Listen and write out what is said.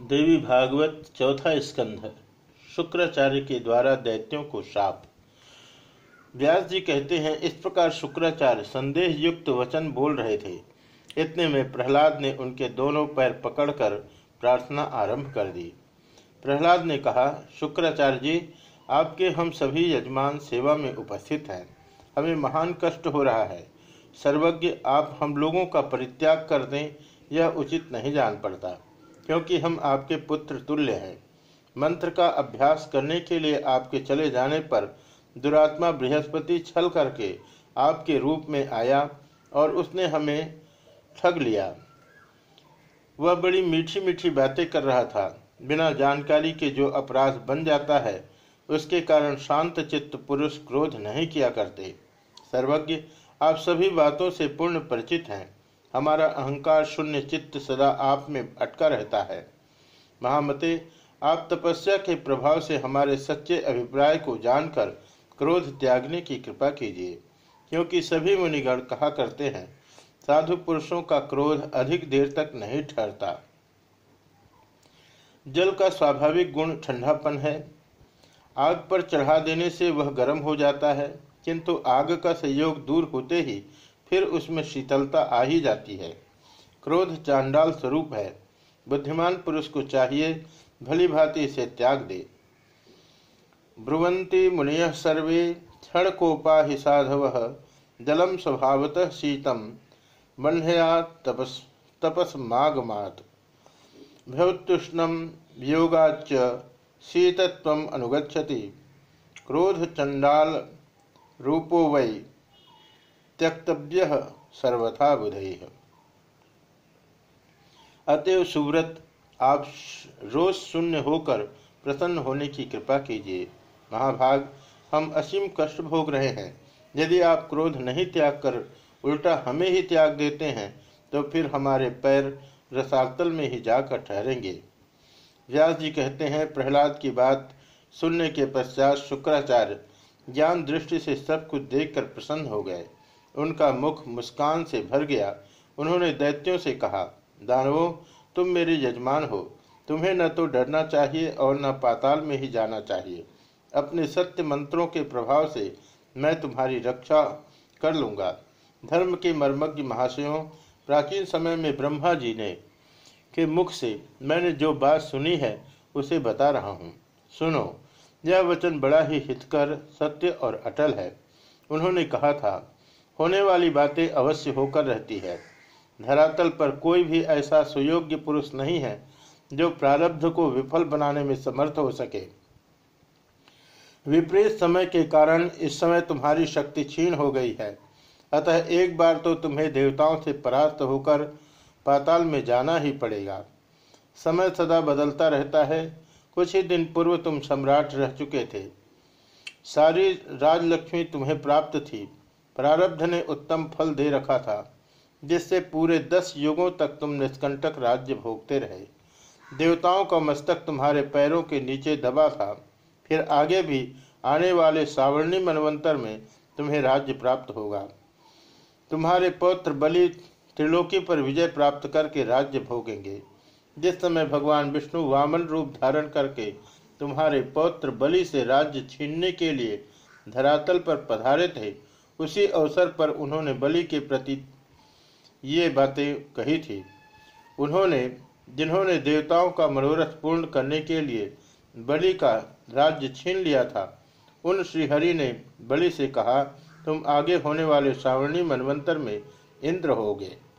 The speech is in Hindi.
देवी भागवत चौथा स्कंध शुक्राचार्य के द्वारा दैत्यों को शाप। व्यास जी कहते हैं, इस प्रकार शुक्राचार्य संदेह युक्त वचन बोल रहे थे। इतने में प्रहलाद ने उनके दोनों पैर पकड़कर प्रार्थना आरंभ कर दी। प्रहलाद ने कहा, शुक्राचार्य जी, आपके हम सभी यजमान सेवा में उपस्थित हैं। हमें महान कष्ट हो रहा है। सर्वज्ञ, आप हम लोगों का परित्याग कर दें, यह उचित नहीं जान पड़ता। क्योंकि हम आपके पुत्र तुल्य हैं। मंत्र का अभ्यास करने के लिए आपके चले जाने पर दुरात्मा बृहस्पति छल करके आपके रूप में आया और उसने हमें ठग लिया। वह बड़ी मीठी मीठी बातें कर रहा था। बिना जानकारी के जो अपराध बन जाता है, उसके कारण शांत चित्त पुरुष क्रोध नहीं किया करते। सर्वज्ञ, आप सभी बातों से पूर्ण परिचित हैं। हमारा अहंकार शून्य चित्त सदा आप में अटका रहता है। महामते, आप तपस्या के प्रभाव से हमारे सच्चे अभिप्राय को जानकर क्रोध त्यागने की कृपा कीजिए, क्योंकि सभी मुनिगण कहा करते हैं, साधु पुरुषों का क्रोध अधिक देर तक नहीं ठहरता। जल का स्वाभाविक गुण ठंडापन है। आग पर चढ़ा देने से वह गर्म हो जाता है, किंतु आग का संयोग दूर होते ही फिर उसमें शीतलता आ ही जाती है। क्रोध चांडाल स्वरूप है। बुद्धिमान पुरुष को चाहिए, भली भांति इसे त्याग दे। ब्रुवंती मुनिय सर्वे, क्षण कोपा ही साधव, जलम स्वभावतः शीतम बन्हया तपस तपस मागमात भ्योत्तुष्णम वियोगाच शीतत्व अनुगछति क्रोध चंडाल रूपो वै। त्यक्तव्य सर्वथा बुध। अतएव सुव्रत, आप रोज शून्य होकर प्रसन्न होने की कृपा कीजिए। महाभाग, हम असीम कष्ट भोग रहे हैं। यदि आप क्रोध नहीं त्याग कर उल्टा हमें ही त्याग देते हैं तो फिर हमारे पैर रसातल में ही जाकर ठहरेंगे। व्यास जी कहते हैं, प्रहलाद की बात सुनने के पश्चात शुक्राचार्य ज्ञान दृष्टि से सब कुछ देखकर प्रसन्न हो गए। उनका मुख मुस्कान से भर गया। उन्होंने दैत्यों से कहा, दानवो, तुम मेरे यजमान हो। तुम्हें न तो डरना चाहिए और न पाताल में ही जाना चाहिए। अपने सत्य मंत्रों के प्रभाव से मैं तुम्हारी रक्षा कर लूँगा। धर्म के मर्मज्ञ महाशयों, प्राचीन समय में ब्रह्मा जी ने के मुख से मैंने जो बात सुनी है, उसे बता रहा हूँ। सुनो, यह वचन बड़ा ही हितकर, सत्य और अटल है। उन्होंने कहा था होने वाली बातें अवश्य होकर रहती है। धरातल पर कोई भी ऐसा सुयोग्य पुरुष नहीं है जो प्रारब्ध को विफल बनाने में समर्थ हो सके। विपरीत समय के कारण इस समय तुम्हारी शक्ति क्षीण हो गई है। अतः एक बार तो तुम्हें देवताओं से परास्त होकर पाताल में जाना ही पड़ेगा। समय सदा बदलता रहता है। कुछ ही दिन पूर्व तुम सम्राट रह चुके थे। सारी राजलक्ष्मी तुम्हें प्राप्त थी। प्रारब्ध ने उत्तम फल दे रखा था, जिससे पूरे दस युगों तक तुम निष्कंटक राज्य भोगते रहे। देवताओं का मस्तक तुम्हारे पैरों के नीचे दबा था। फिर आगे भी आने वाले सावर्णी मनवंतर में तुम्हें राज्य प्राप्त होगा। तुम्हारे पौत्र बलि त्रिलोकी पर विजय प्राप्त करके राज्य भोगेंगे। जिस समय भगवान विष्णु वामन रूप धारण करके तुम्हारे पौत्र बलि से राज्य छीनने के लिए धरातल पर पधारे थे उसी अवसर पर उन्होंने बलि के प्रति ये बातें कही थी। उन्होंने, जिन्होंने देवताओं का मनोरथ पूर्ण करने के लिए बलि का राज्य छीन लिया था, उन श्रीहरि ने बलि से कहा, तुम आगे होने वाले श्रावणी मनवंतर में इंद्र होगे।